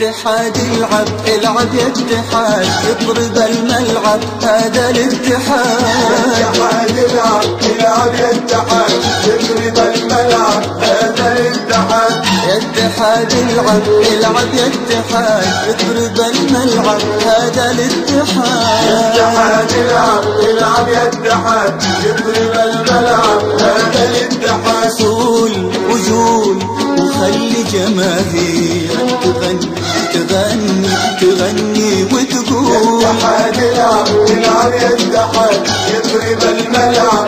اتحاد العب العب يا اتحاد. اضرب الملعب هذا الاتحاد. اتحاد العب العب يا اتحاد. اضرب الملعب هذا الاتحاد. اتحاد العب العب يا اتحاد. اضرب الملعب هذا الاتحاد. اتحاد العب العب يا اتحاد. اضرب الملعب هذا الاتحاد. صول وجول وخلي جماهيرك العب العب يا اتحاد اضرب الملعب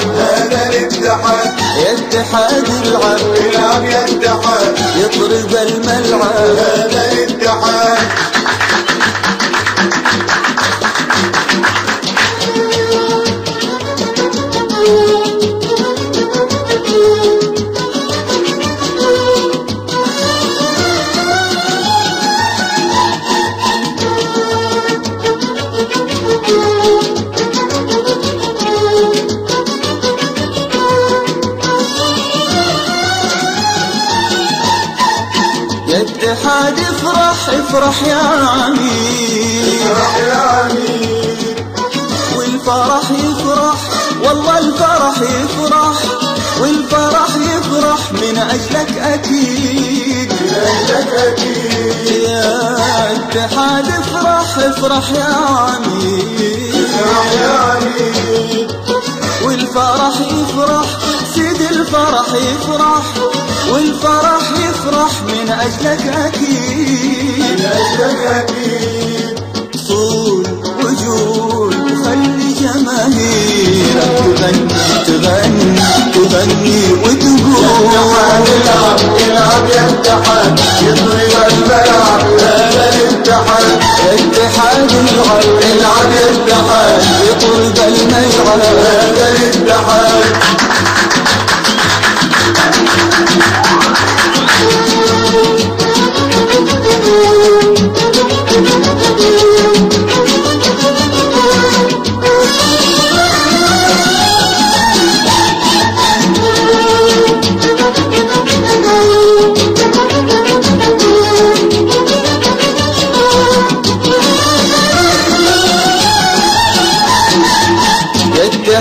العب العب يا اتحاد يضرب الملعب يا اتحاد افرح افرح يا عميد يا امين والفرح يفرح والله الفرح يفرح. والفرح يفرح من أجلك أكيد. لك أكيد. يا اتحاد افرح افرح يا عميد يا امين والفرح يفرح سيد الفرح يفرح. والفرح يفرح من أجلك أكيد. لك أكيد. طول وجود وخلي جماهيرك تغني. تغني تغني وتقول. اتحاد العب العب يا اتحاد يضرب الملعب هذا الاتحاد اتحاد العب العب يا اتحاد يطرد الملعب هذا الاتحاد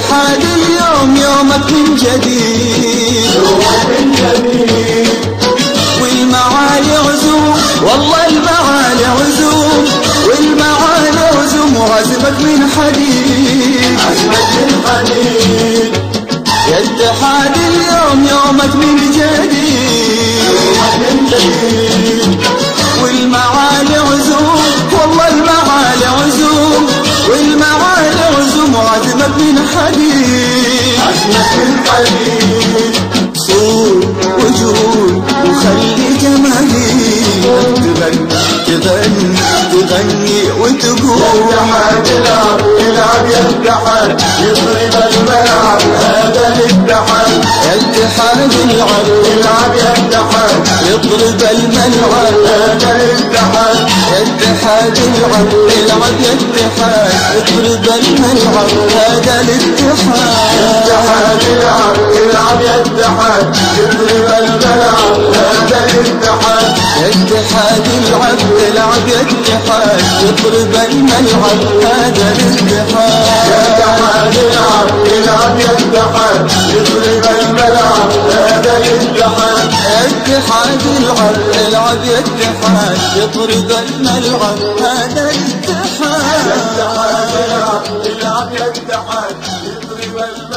اتحاد اليوم يومك من جديد. من والمعالي عزوم والله المعالي عزوم. والمعالي عزوم وعزمك من حديد. عزمك الحديد يا اتحاد اليوم يومك من جديد. وعزمك من حديد عزمك الحديد صول وجود وخلي جماهيرك تغني تغني تغني وتقول اتحاد العب العب يا اتحاد يضرب الملعب هذا الاتحاد اتحاد العب العب يا اتحاد يضرب الملعب هذا الاتحاد اتحاد العب العب يا اتحاد يضرب الملعب هذا الاتحاد. اتحاد العب العب يا اتحاد يضرب الملعب هذا الاتحاد. اتحاد العب العب يا اتحاد يضرب الملعب هذا الاتحاد. اتحاد العب العب يا اتحاد حاجل على العب تحاج يطرد الملعب هذا الاتحاد يطرد الملعب